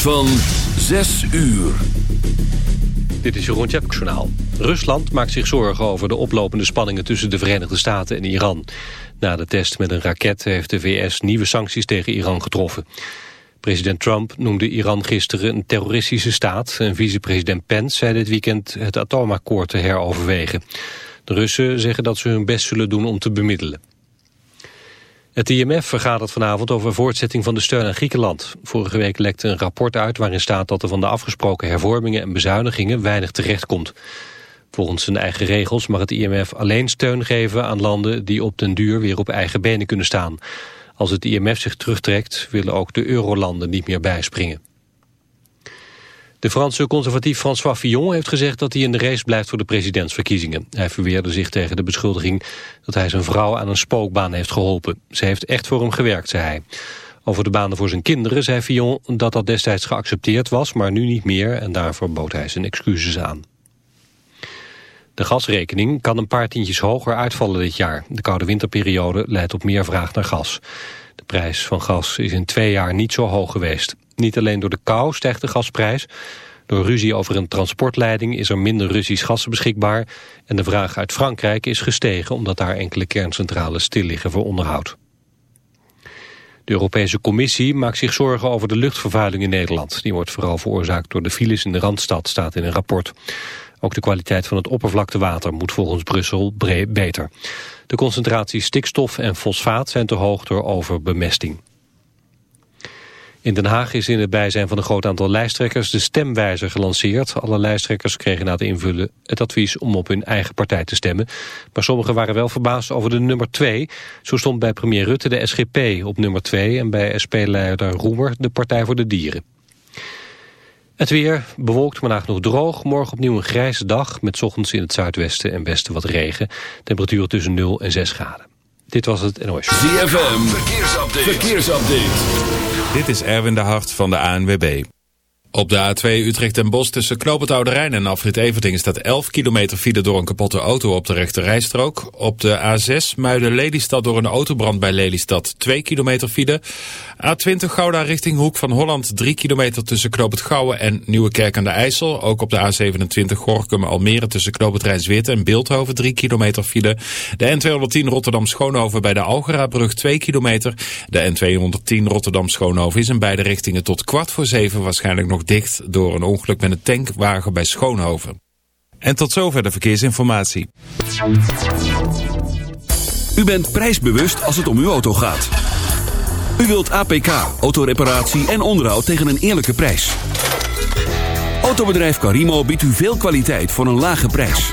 van 6 uur. Dit is Jeroen Tjepkjournaal. Rusland maakt zich zorgen over de oplopende spanningen tussen de Verenigde Staten en Iran. Na de test met een raket heeft de VS nieuwe sancties tegen Iran getroffen. President Trump noemde Iran gisteren een terroristische staat... en vicepresident Pence zei dit weekend het atoomakkoord te heroverwegen. De Russen zeggen dat ze hun best zullen doen om te bemiddelen. Het IMF vergadert vanavond over voortzetting van de steun aan Griekenland. Vorige week lekte een rapport uit waarin staat dat er van de afgesproken hervormingen en bezuinigingen weinig terecht komt. Volgens zijn eigen regels mag het IMF alleen steun geven aan landen die op den duur weer op eigen benen kunnen staan. Als het IMF zich terugtrekt willen ook de eurolanden niet meer bijspringen. De Franse conservatief François Fillon heeft gezegd dat hij in de race blijft voor de presidentsverkiezingen. Hij verweerde zich tegen de beschuldiging dat hij zijn vrouw aan een spookbaan heeft geholpen. Ze heeft echt voor hem gewerkt, zei hij. Over de banen voor zijn kinderen zei Fillon dat dat destijds geaccepteerd was, maar nu niet meer en daarvoor bood hij zijn excuses aan. De gasrekening kan een paar tientjes hoger uitvallen dit jaar. De koude winterperiode leidt op meer vraag naar gas. Prijs van gas is in twee jaar niet zo hoog geweest. Niet alleen door de kou stijgt de gasprijs. Door ruzie over een transportleiding is er minder Russisch gas beschikbaar... en de vraag uit Frankrijk is gestegen... omdat daar enkele kerncentrales stil liggen voor onderhoud. De Europese Commissie maakt zich zorgen over de luchtvervuiling in Nederland. Die wordt vooral veroorzaakt door de files in de Randstad, staat in een rapport. Ook de kwaliteit van het oppervlaktewater moet volgens Brussel beter. De concentraties stikstof en fosfaat zijn te hoog door overbemesting. In Den Haag is in het bijzijn van een groot aantal lijsttrekkers de stemwijzer gelanceerd. Alle lijsttrekkers kregen na het invullen het advies om op hun eigen partij te stemmen. Maar sommigen waren wel verbaasd over de nummer 2. Zo stond bij premier Rutte de SGP op nummer 2 en bij SP-leider Roemer de Partij voor de Dieren. Het weer bewolkt, maar nog droog. Morgen opnieuw een grijze dag met ochtends in het zuidwesten en westen wat regen. Temperatuur tussen 0 en 6 graden. Dit was het NOS. ZFM, verkeersupdate. verkeersupdate. Dit is Erwin de Hart van de ANWB. Op de A2 Utrecht en Bos tussen Knoop Rijn en Afrit Everding staat 11 kilometer file door een kapotte auto op de rechte rijstrook. Op de A6 Muiden-Lelystad door een autobrand bij Lelystad 2 kilometer file. A20 Gouda richting Hoek van Holland 3 kilometer tussen Knoop Gouwen en Nieuwekerk aan de IJssel. Ook op de A27 Gorkum Almere tussen Knoop het en Beeldhoven 3 kilometer file. De N210 Rotterdam Schoonhoven bij de Algerabrug 2 kilometer. De N210 Rotterdam Schoonhoven is in beide richtingen tot kwart voor zeven waarschijnlijk nog dicht door een ongeluk met een tankwagen bij Schoonhoven. En tot zover de verkeersinformatie. U bent prijsbewust als het om uw auto gaat. U wilt APK, autoreparatie en onderhoud tegen een eerlijke prijs. Autobedrijf Carimo biedt u veel kwaliteit voor een lage prijs.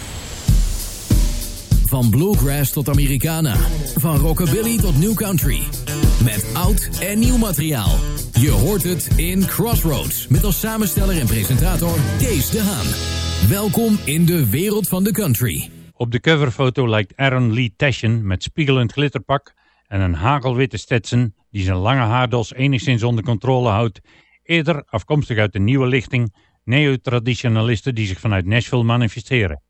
Van bluegrass tot Americana. Van rockabilly tot new country. Met oud en nieuw materiaal. Je hoort het in Crossroads. Met als samensteller en presentator Kees de Haan. Welkom in de wereld van de country. Op de coverfoto lijkt Aaron Lee Taschen met spiegelend glitterpak en een hagelwitte Stetson die zijn lange haardos enigszins onder controle houdt, eerder afkomstig uit de nieuwe lichting neo-traditionalisten die zich vanuit Nashville manifesteren.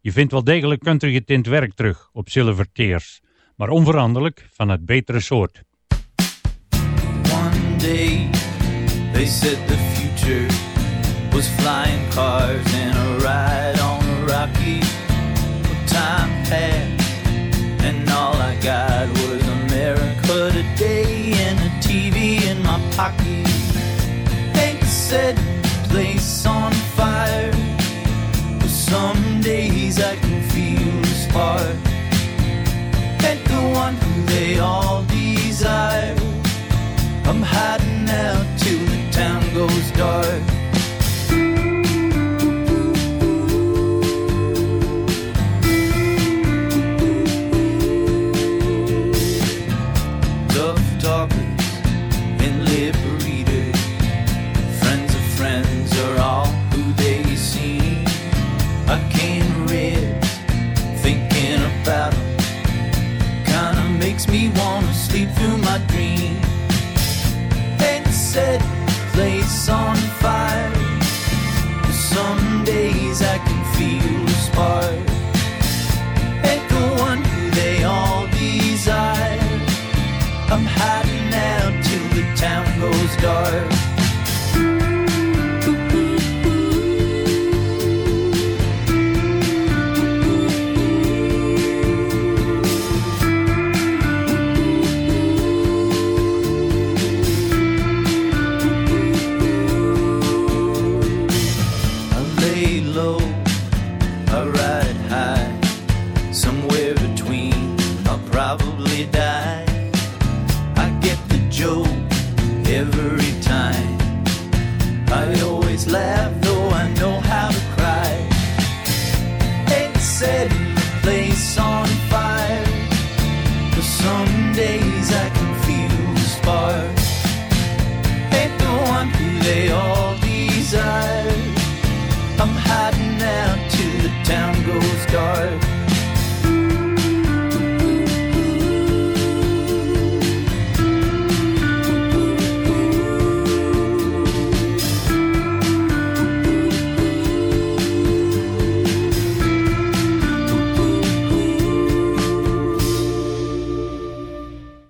Je vindt wel degelijk country getint werk terug op Silver Tears, maar onveranderlijk van het betere soort. One day they said the future was flying cars and a ride on a rocky. Well, time passed and all I got was America today and a TV in my pocket. Hate to the one who they all desire. I'm hiding out till the town goes dark. Makes me wanna sleep through my dreams. And set place on fire. Some days I can feel the spark. And the one who they all desire. I'm hiding out till the town goes dark.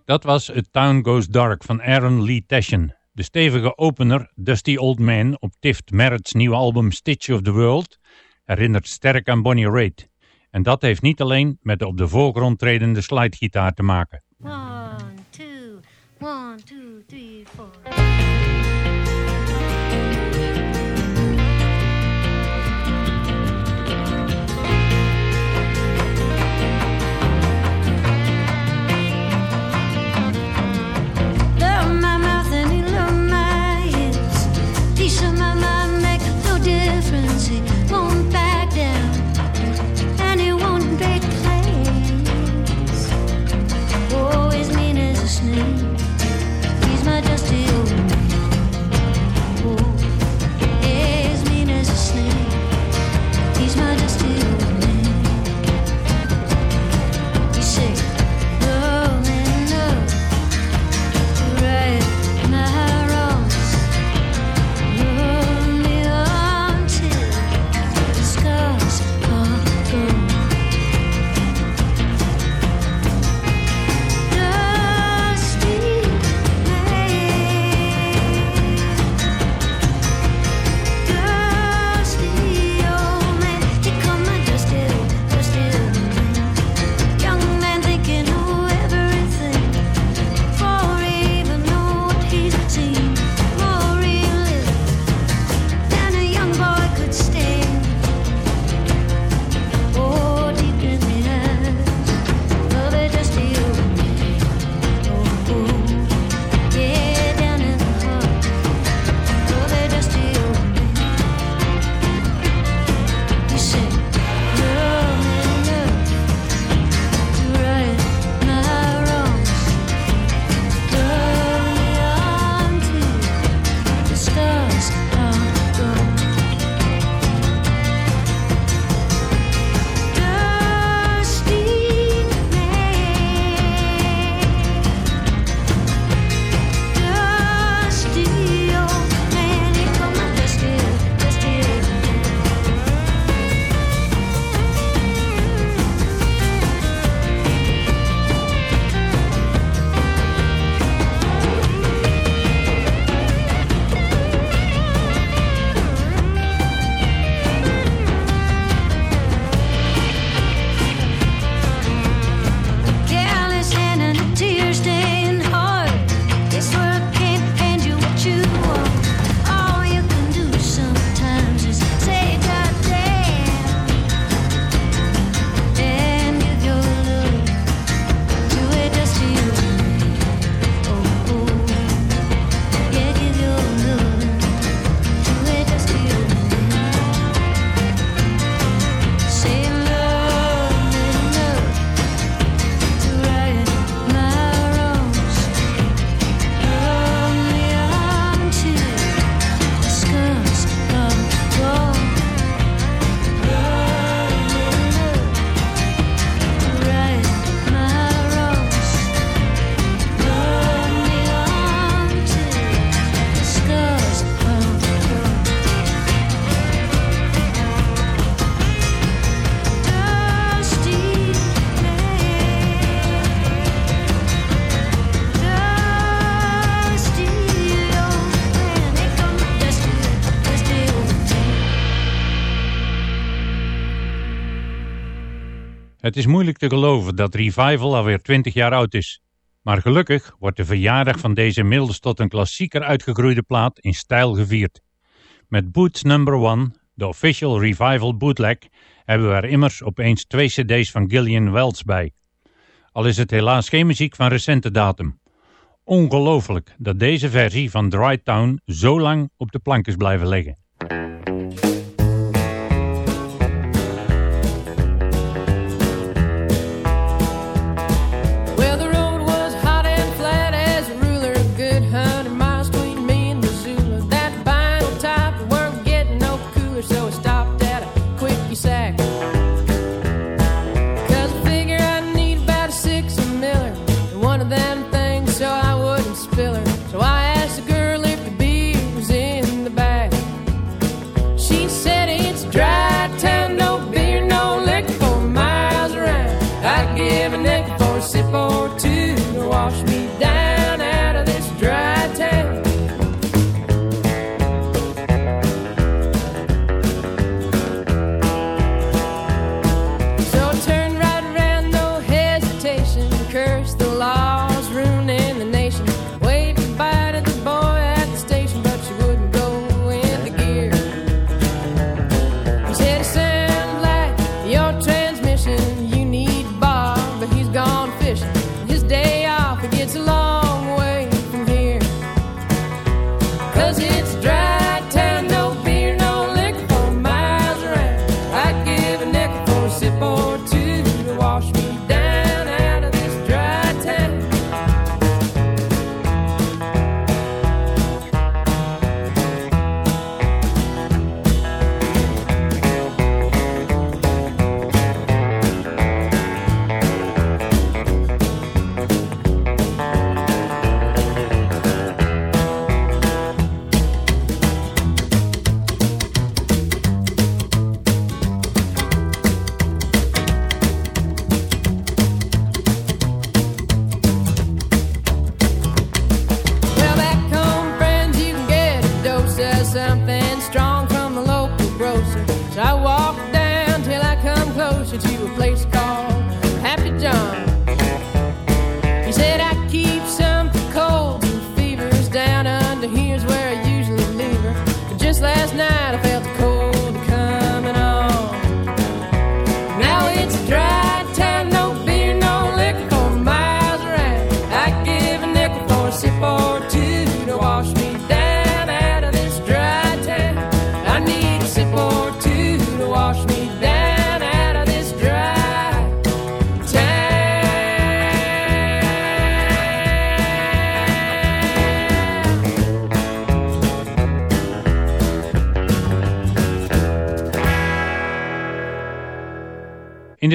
Dat was A Town Goes Dark van Aaron Lee Tashen. De stevige opener Dusty Old Man op Tift Merritt's nieuwe album Stitch of the World herinnert sterk aan Bonnie Raitt. En dat heeft niet alleen met de op de voorgrond tredende slidegitaar te maken. Is moeilijk te geloven dat Revival alweer 20 jaar oud is. Maar gelukkig wordt de verjaardag van deze inmiddels tot een klassieker uitgegroeide plaat in stijl gevierd. Met Boots Number One, de official Revival bootleg, hebben we er immers opeens twee cd's van Gillian Wells bij. Al is het helaas geen muziek van recente datum. Ongelooflijk dat deze versie van Dry Town zo lang op de plank is blijven liggen.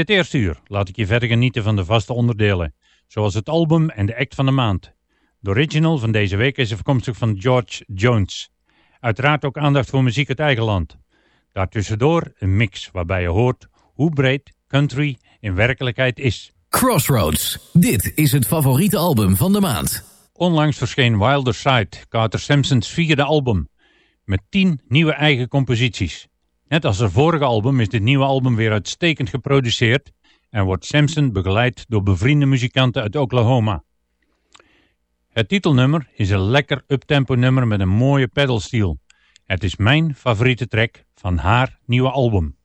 Dit eerste uur laat ik je verder genieten van de vaste onderdelen, zoals het album en de act van de maand. De original van deze week is afkomstig van George Jones. Uiteraard ook aandacht voor muziek uit eigen land. Daartussendoor een mix waarbij je hoort hoe breed country in werkelijkheid is. Crossroads. Dit is het favoriete album van de maand. Onlangs verscheen Wilder Side, Carter Simpsons vierde album, met tien nieuwe eigen composities. Net als het vorige album is dit nieuwe album weer uitstekend geproduceerd en wordt Simpson begeleid door bevriende muzikanten uit Oklahoma. Het titelnummer is een lekker uptempo nummer met een mooie pedalsteel. Het is mijn favoriete track van haar nieuwe album.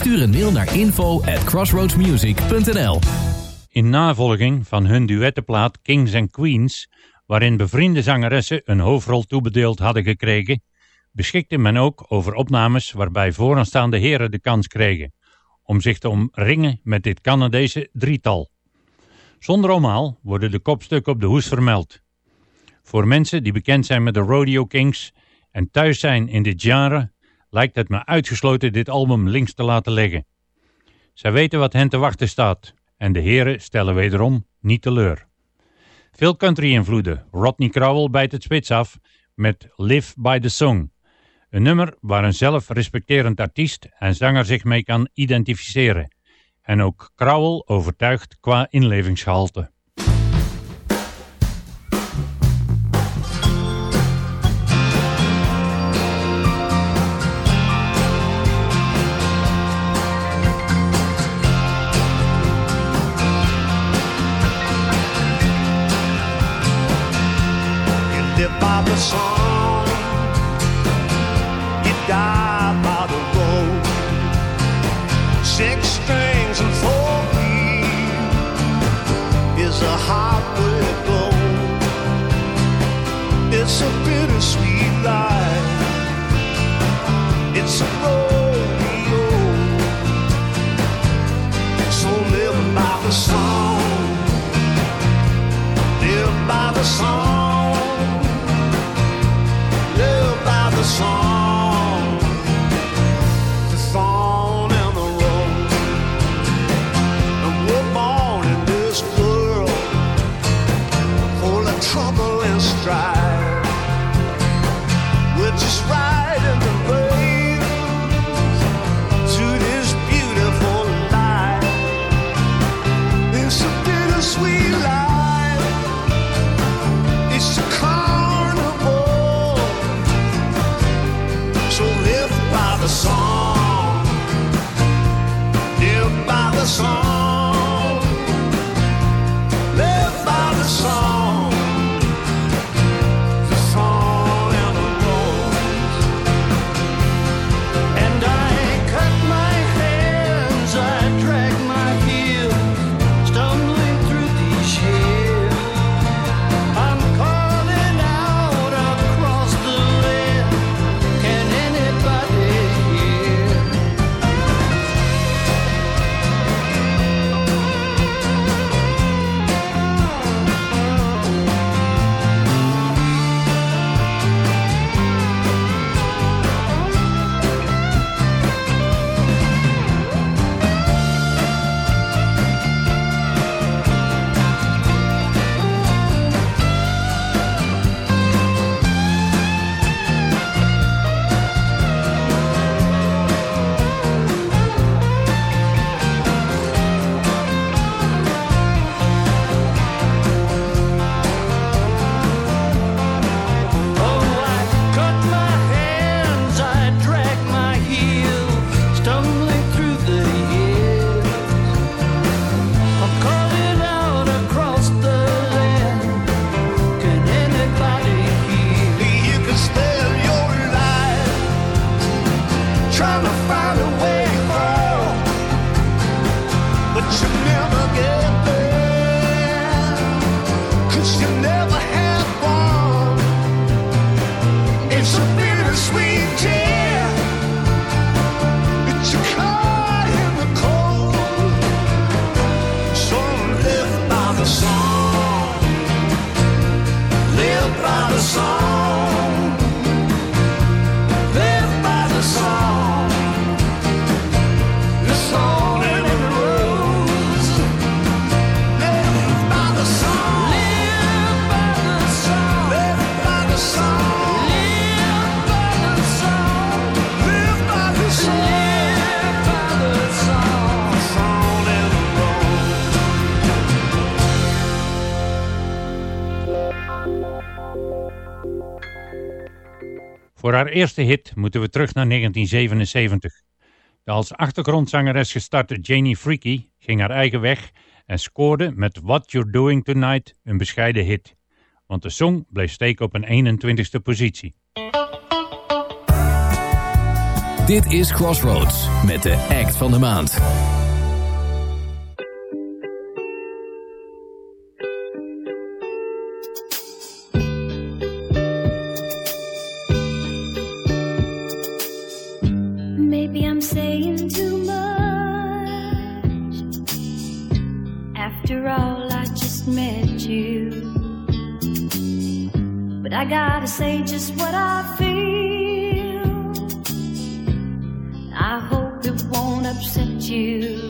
Stuur een mail naar info at crossroadsmusic.nl In navolging van hun duettenplaat Kings and Queens, waarin bevriende zangeressen een hoofdrol toebedeeld hadden gekregen, beschikte men ook over opnames waarbij vooraanstaande heren de kans kregen om zich te omringen met dit Canadese drietal. Zonder omhaal worden de kopstukken op de hoes vermeld. Voor mensen die bekend zijn met de Rodeo Kings en thuis zijn in dit genre, lijkt het me uitgesloten dit album links te laten liggen. Zij weten wat hen te wachten staat en de heren stellen wederom niet teleur. Veel country-invloeden. Rodney Crowell bijt het spits af met Live by the Song. Een nummer waar een zelfrespecterend artiest en zanger zich mee kan identificeren. En ook Crowell overtuigt qua inlevingsgehalte. Song, you by the road. Six strings and four wheels is a hard way to go. It's a bittersweet life. It's a rodeo. So live by the song. Live by the song. Song. eerste hit moeten we terug naar 1977. De als achtergrondzangeres gestarte Janie Freaky ging haar eigen weg en scoorde met What You're Doing Tonight een bescheiden hit. Want de song bleef steken op een 21ste positie. Dit is Crossroads met de act van de maand. gotta say just what I feel. I hope it won't upset you.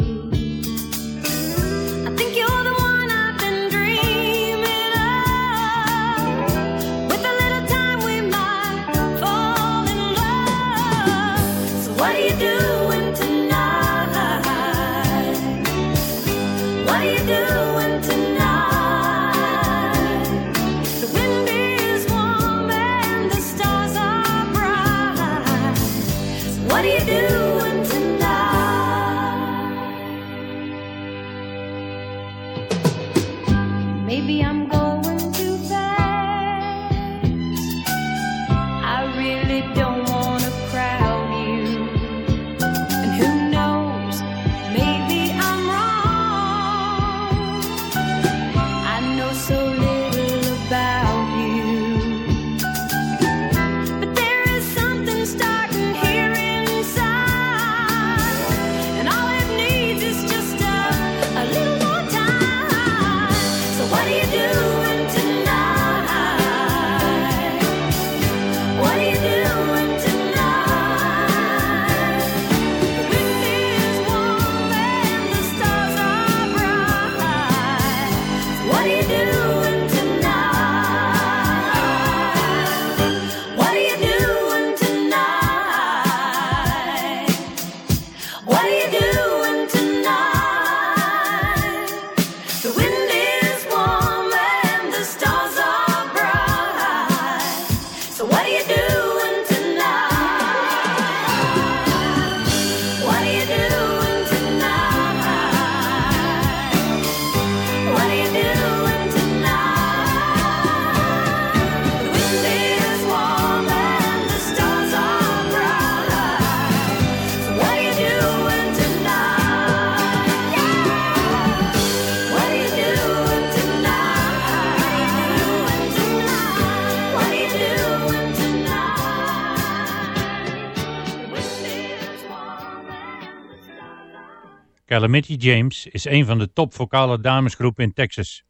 Calamity James is een van de top vocale damesgroepen in Texas.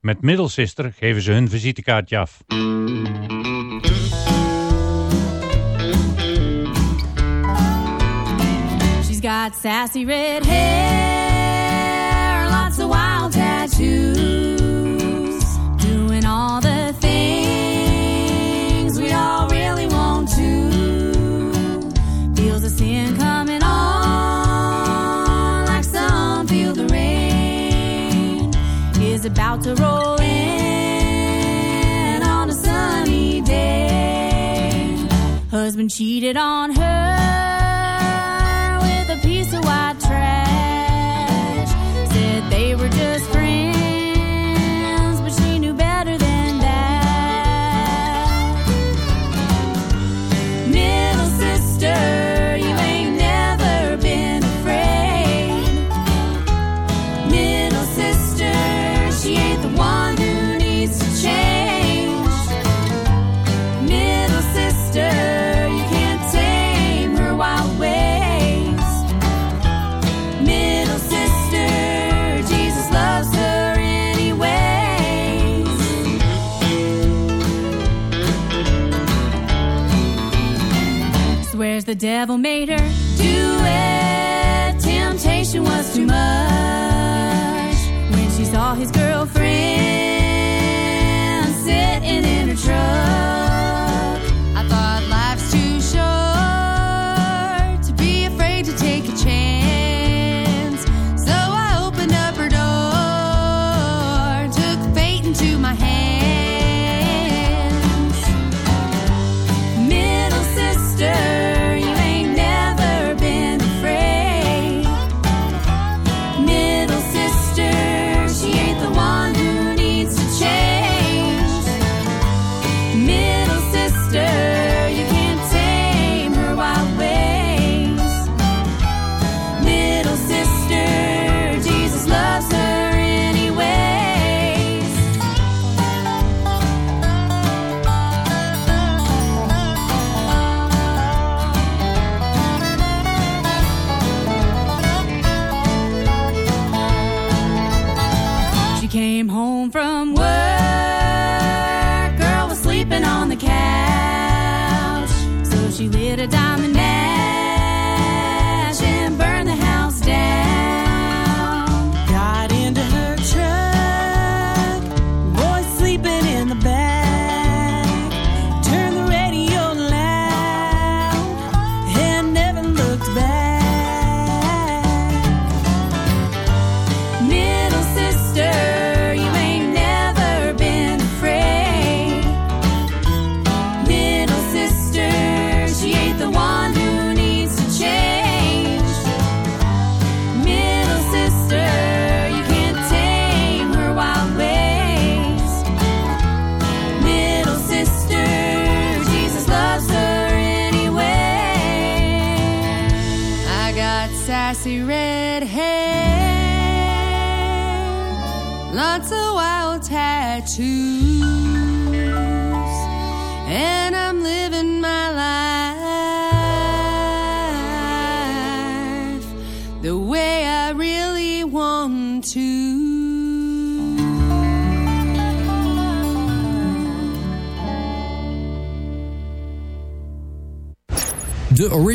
Met Middlesister geven ze hun visitekaartje af. She's got sassy red hair husband cheated on her.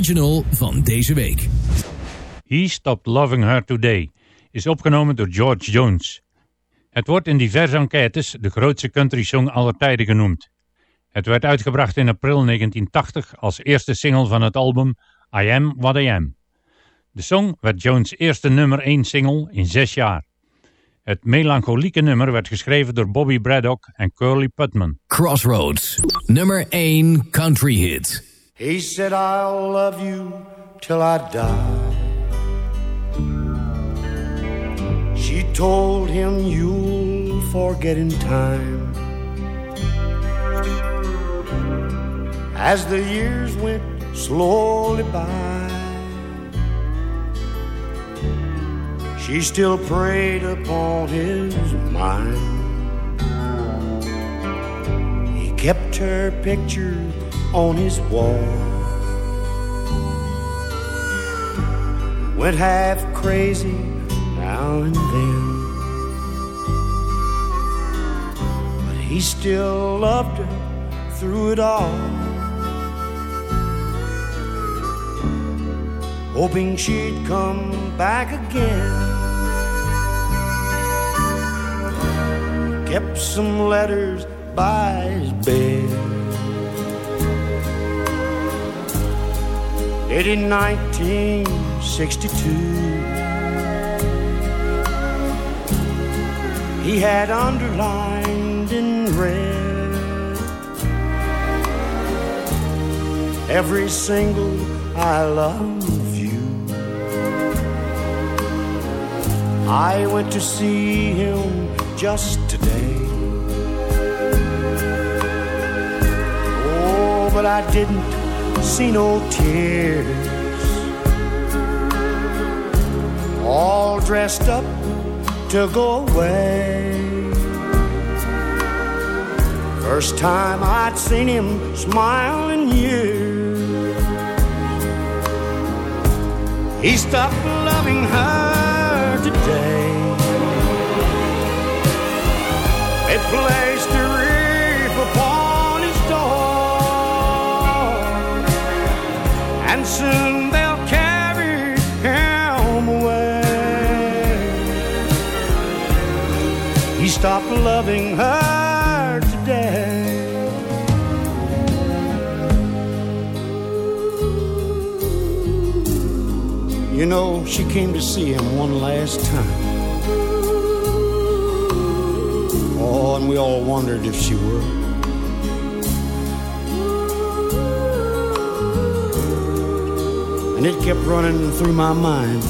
Original van deze week. He Stopped Loving Her Today is opgenomen door George Jones. Het wordt in diverse enquêtes de grootste country song aller tijden genoemd. Het werd uitgebracht in april 1980 als eerste single van het album I Am What I Am. De song werd Jones' eerste nummer 1 single in zes jaar. Het melancholieke nummer werd geschreven door Bobby Braddock en Curly Putman. Crossroads, nummer 1 country hit. He said, I'll love you till I die. She told him, You'll forget in time. As the years went slowly by, she still preyed upon his mind. He kept her picture on his wall. Went half crazy now and then. But he still loved her through it all. Hoping she'd come back again. Kept some letters by his bed. Did in 1962. He had underlined in red every single I love you. I went to see him just today. Oh, but I didn't see no tears. All dressed up to go away. First time I'd seen him smile in years. He stopped loving her today. It placed Stopped loving her today. You know, she came to see him one last time. Oh, and we all wondered if she would. And it kept running through my mind.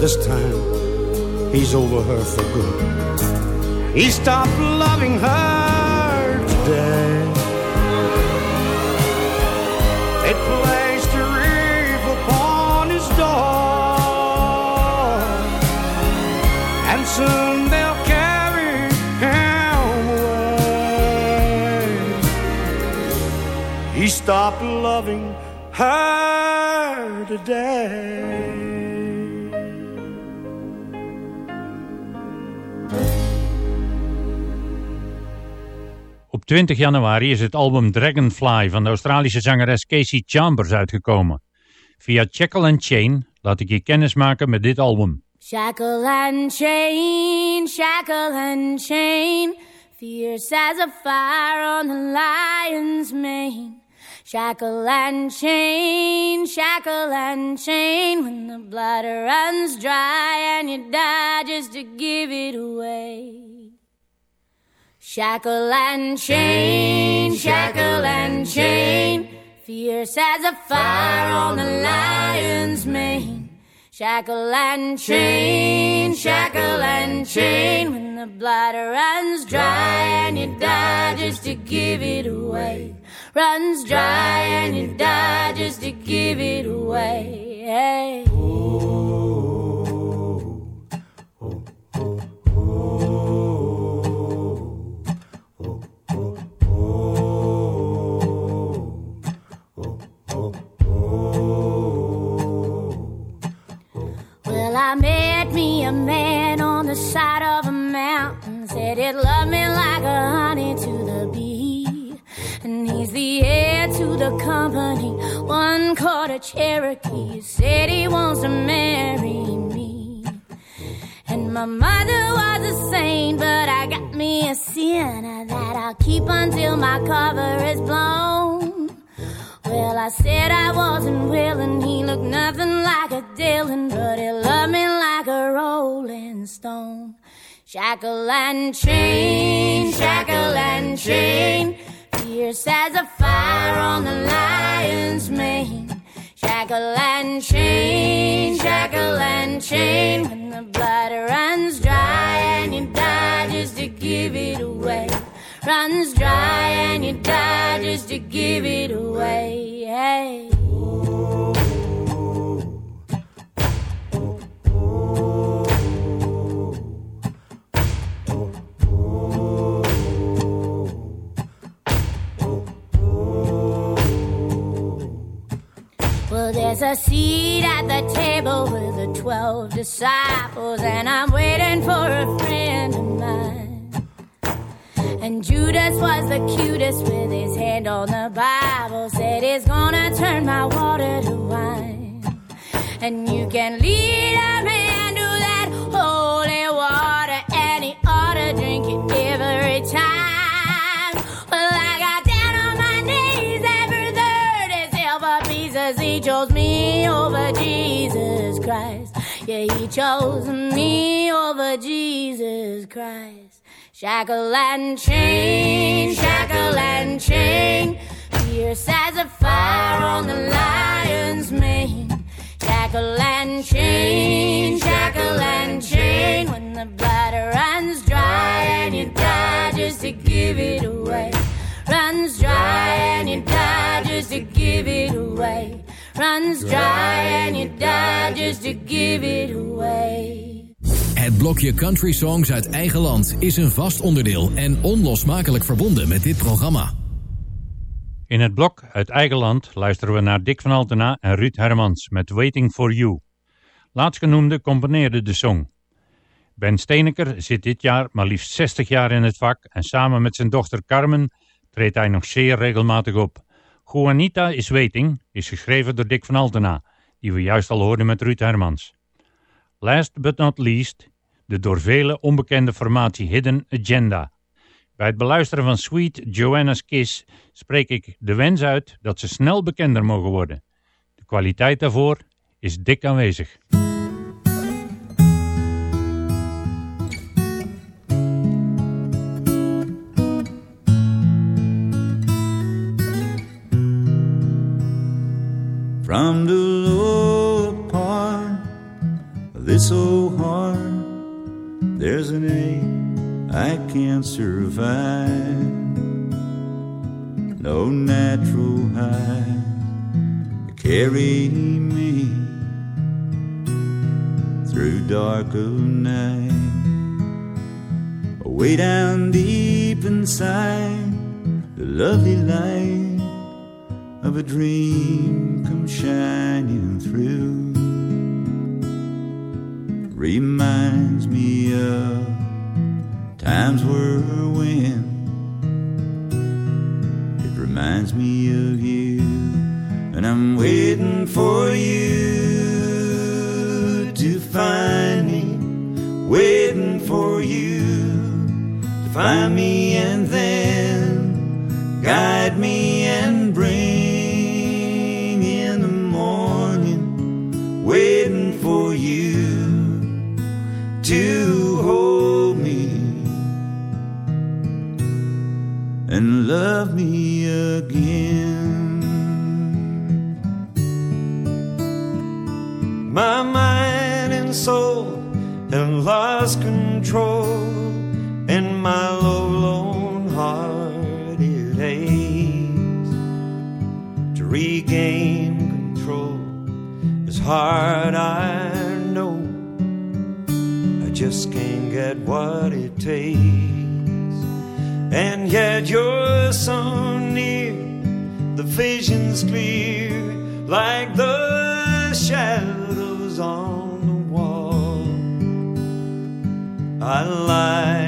This time, he's over her for good. He stopped loving her today. It placed a reef upon his door, and soon they'll carry him away. He stopped loving her today. 20 januari is het album Dragonfly van de Australische zangeres Casey Chambers uitgekomen. Via Shackle and Chain laat ik je kennis maken met dit album. Shackle and chain, shackle and chain, fierce as a fire on the lion's mane. Shackle and chain, shackle and chain, when the blood runs dry and you die just to give it away. Shackle and chain, shackle and chain, fierce as a fire on the lion's mane. Shackle and chain, shackle and chain, when the blood runs dry and you die just to give it away. runs dry and you die just to give it away. Hey. I met me a man on the side of a mountain. Said he'd love me like a honey to the bee. And he's the heir to the company. One quarter Cherokee. Said he wants to marry me. And my mother was a saint, but I got me a sinner that I'll keep until my cover is blown. Well, I said I wasn't willing. He looked nothing like a Dylan, but he loved me like a Rolling Stone. Shackle and chain, shackle and chain, fierce as a fire on the lion's mane. Shackle and chain, shackle and chain, when the blood runs dry and you die just to give it away runs dry and you die just to give it away. Hey. Well, there's a seat at the table with the twelve disciples, and I'm waiting for a friend. And Judas was the cutest with his hand on the Bible. Said he's gonna turn my water to wine. And you can lead a man to that holy water, and he ought to drink it every time. Well, I got down on my knees every third silver pieces. He chose me over Jesus Christ. Yeah, he chose me over Jesus Christ. Shackle and chain, shackle and chain, fierce as a fire on the lion's mane. Shackle and chain, shackle and chain, when the blood runs dry and you die just to give it away. Runs dry and you die just to give it away. Runs dry and you die just to give it away. Het blokje Country Songs uit eigen land is een vast onderdeel en onlosmakelijk verbonden met dit programma. In het blok uit eigen land luisteren we naar Dick van Altena en Ruud Hermans met Waiting for You. Laatstgenoemde componeerde de song. Ben Steeneker zit dit jaar maar liefst 60 jaar in het vak en samen met zijn dochter Carmen treedt hij nog zeer regelmatig op. Juanita is Waiting is geschreven door Dick van Altena, die we juist al hoorden met Ruud Hermans. Last but not least, de door velen onbekende formatie Hidden Agenda. Bij het beluisteren van Sweet Joanna's Kiss spreek ik de wens uit dat ze snel bekender mogen worden. De kwaliteit daarvoor is dik aanwezig. From the part of this old there's an ache I can't survive. No natural high carry me through dark of night. Way down deep inside, the lovely light of a dream comes shining through. Reminds me times were when it reminds me of you, and I'm waiting for you to find me, waiting for you to find me, my low, lone heart, it aches to regain control. It's hard, I know. I just can't get what it takes. And yet you're so near, the vision's clear, like the shadows on the wall. I lie.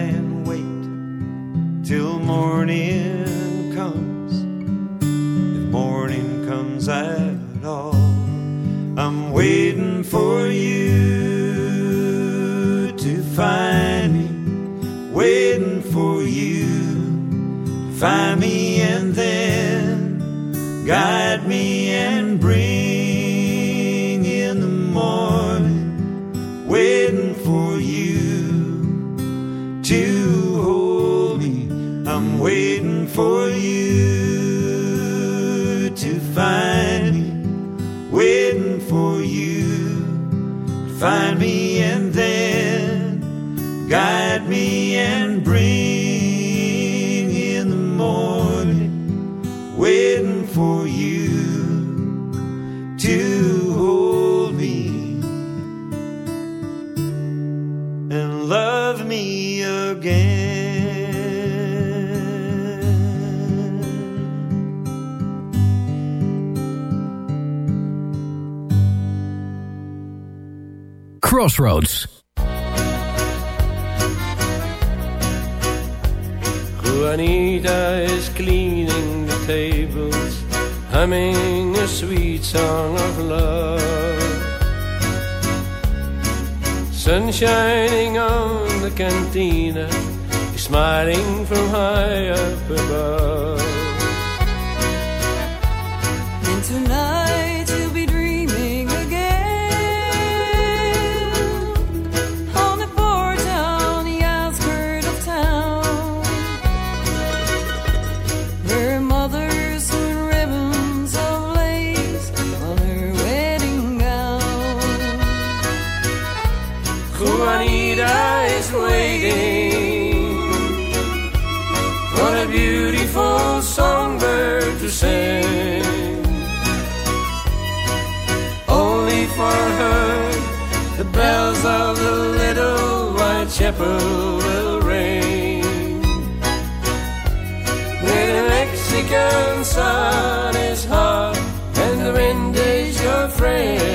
Crossroads. Juanita is cleaning the tables, humming a sweet song of love. Sun shining on the cantina, smiling from high up above. For a beautiful songbird to sing. Only for her, the bells of the little white chapel will ring. Where the Mexican sun is hot and the wind is your friend.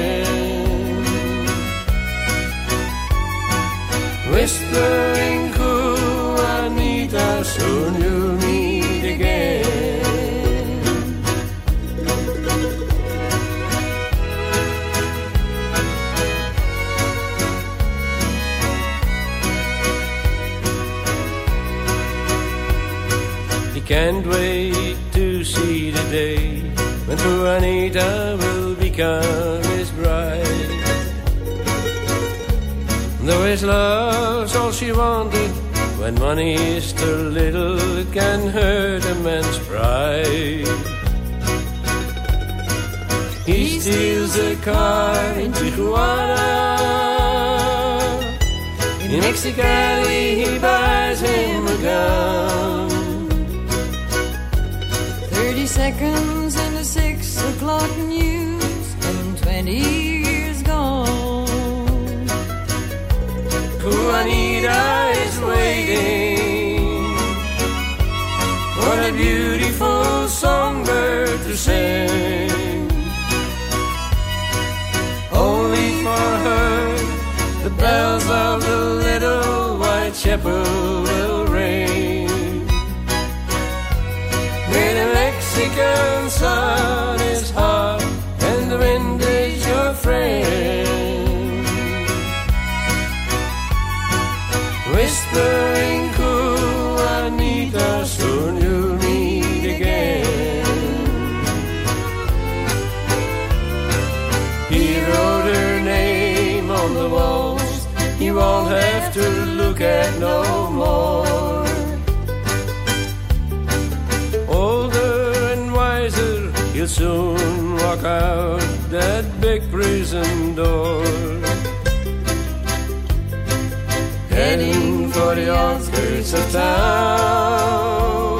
Whispering Juanita, soon you'll meet again. He can't wait to see the day when Juanita will become Though his love's all she wanted, when money is too little, it can hurt a man's pride. He steals a car in Tijuana. In Mexicali, he buys him a gun. Thirty seconds and the six o'clock news, and twenty Juanita is waiting for a beautiful songbird to sing. Only for her, the bells of the little white chapel will ring. Where the Mexican sun lock out that big prison door. Heading for the outskirts of town,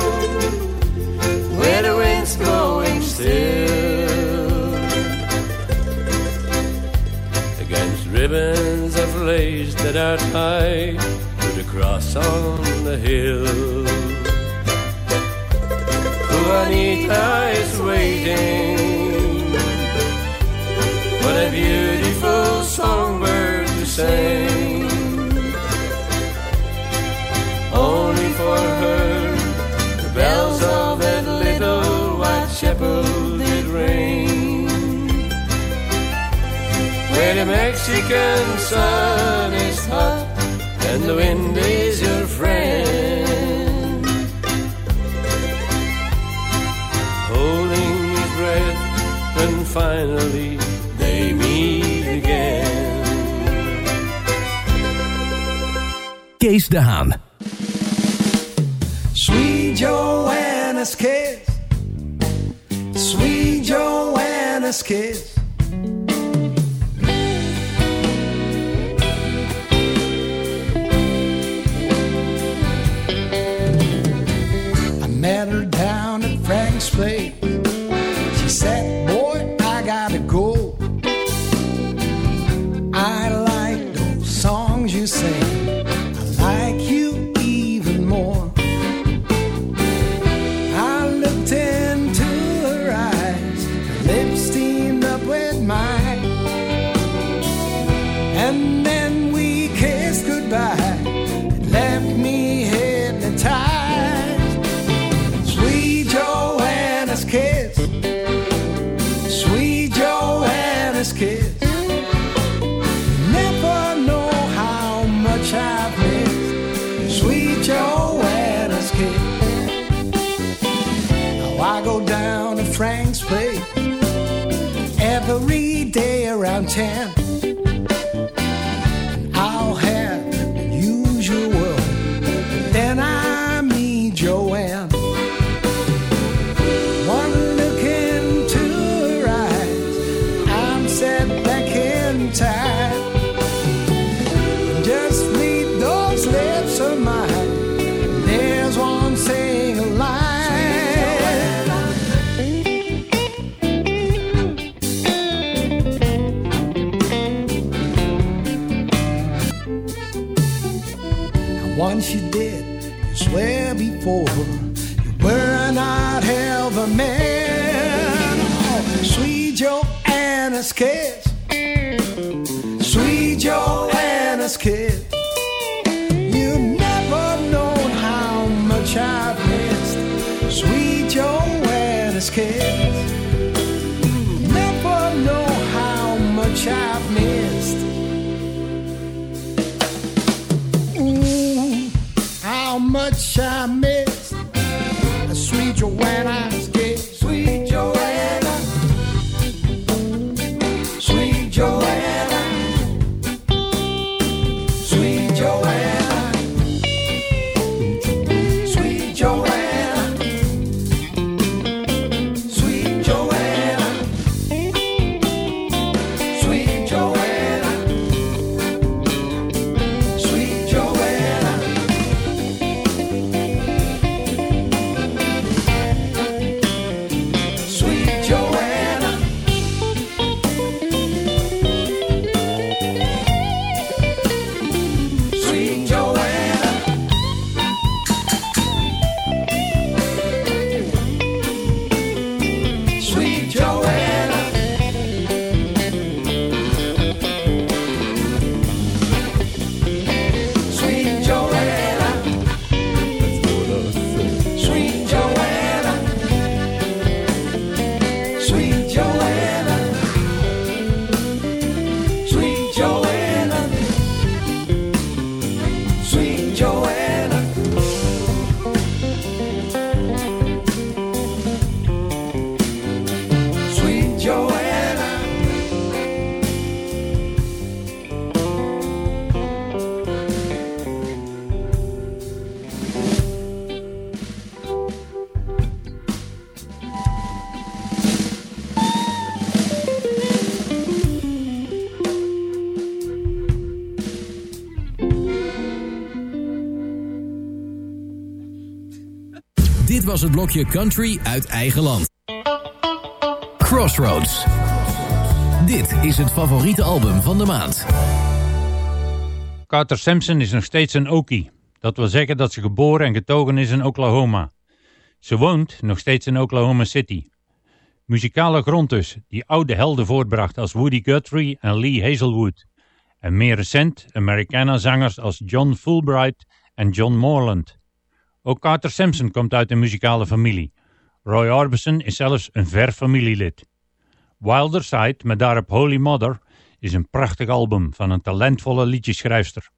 where the wind's blowing still. Against ribbons of lace that are tied to the cross on the hill. Juanita is waiting. What a beautiful songbird to sing. Only for her, the bells of that little white chapel did ring. Where the Mexican sun is hot and the wind is your friend. Holding his breath, finally Kees de Haan. Sweet Joanna's Kiss. Sweet Joanna's Kiss. ten. shame was het blokje country uit eigen land. Crossroads. Dit is het favoriete album van de maand. Carter Sampson is nog steeds een Okie. Dat wil zeggen dat ze geboren en getogen is in Oklahoma. Ze woont nog steeds in Oklahoma City. Muzikale grond dus, die oude helden voortbracht als Woody Guthrie en Lee Hazelwood. En meer recent Americana-zangers als John Fulbright en John Morland. Ook Carter Sampson komt uit een muzikale familie. Roy Orbison is zelfs een ver familielid. Wilder Side met daarop Holy Mother is een prachtig album van een talentvolle liedjeschrijfster.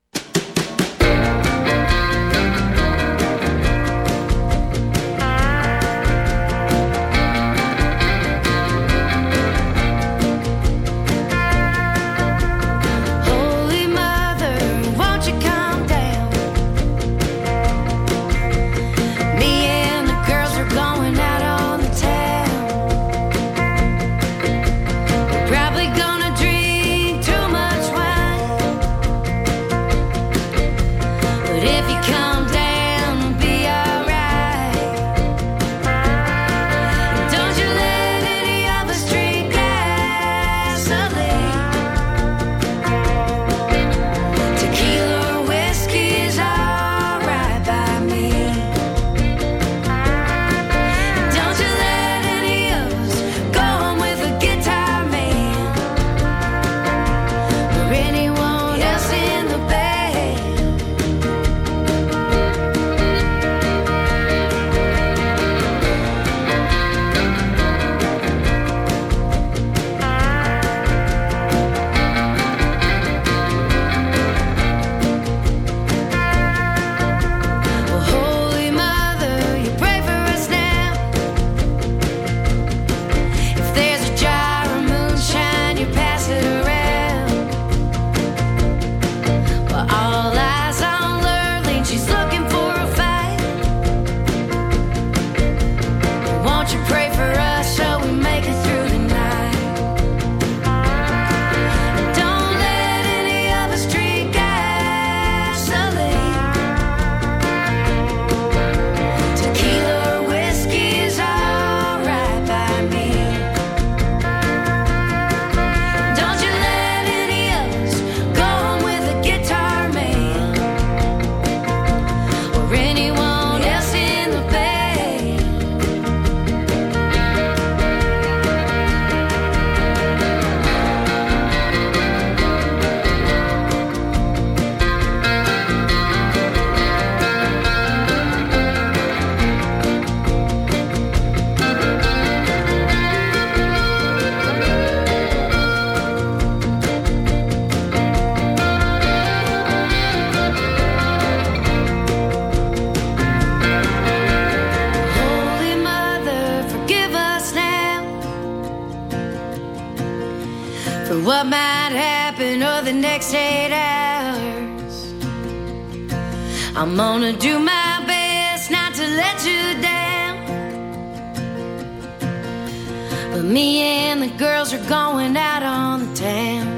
But me and the girls are going out on the town.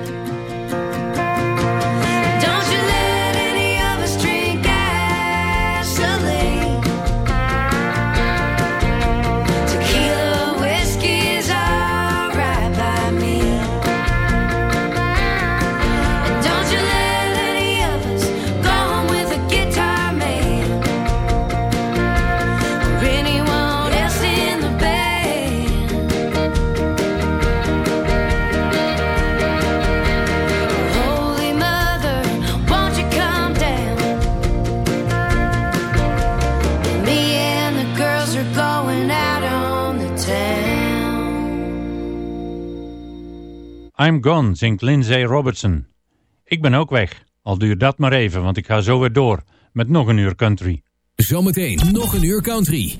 I'm Gone zingt Lindsay Robertson. Ik ben ook weg, al duurt dat maar even, want ik ga zo weer door met nog een uur country. Zometeen nog een uur country.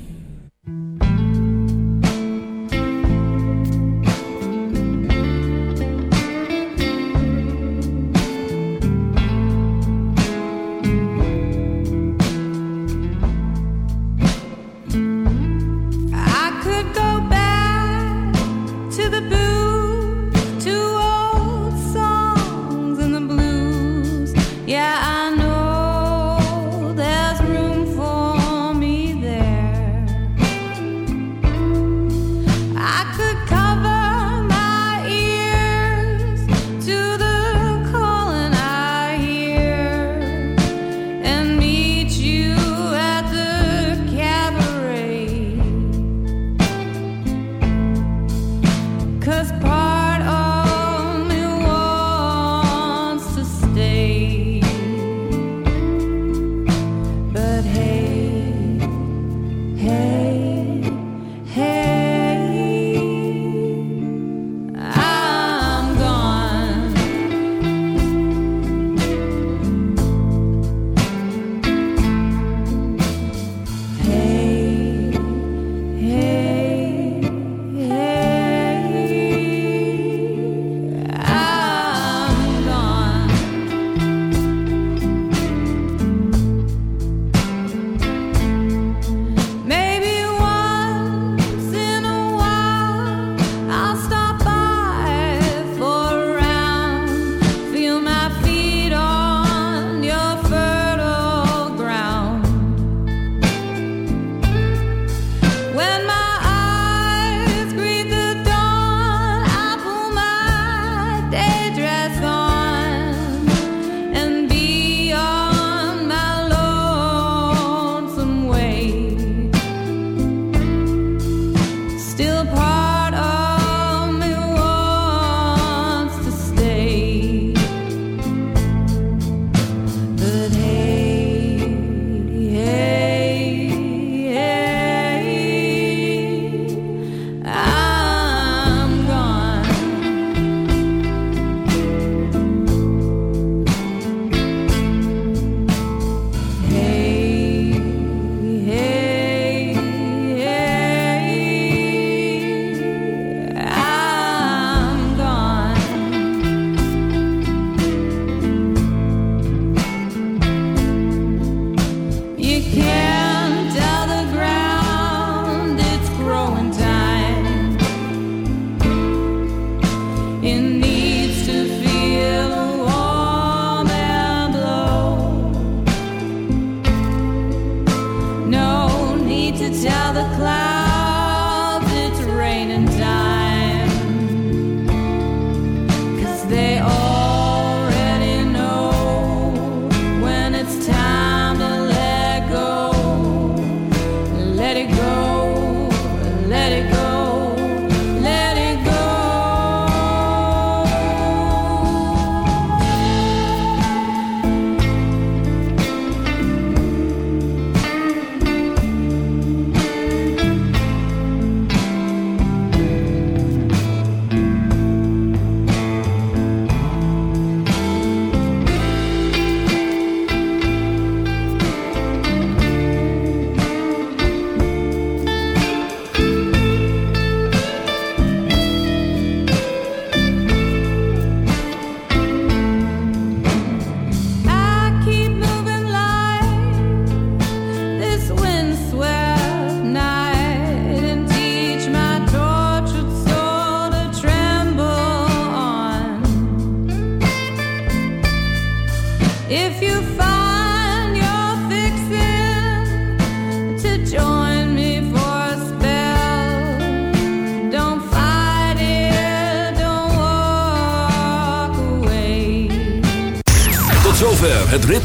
in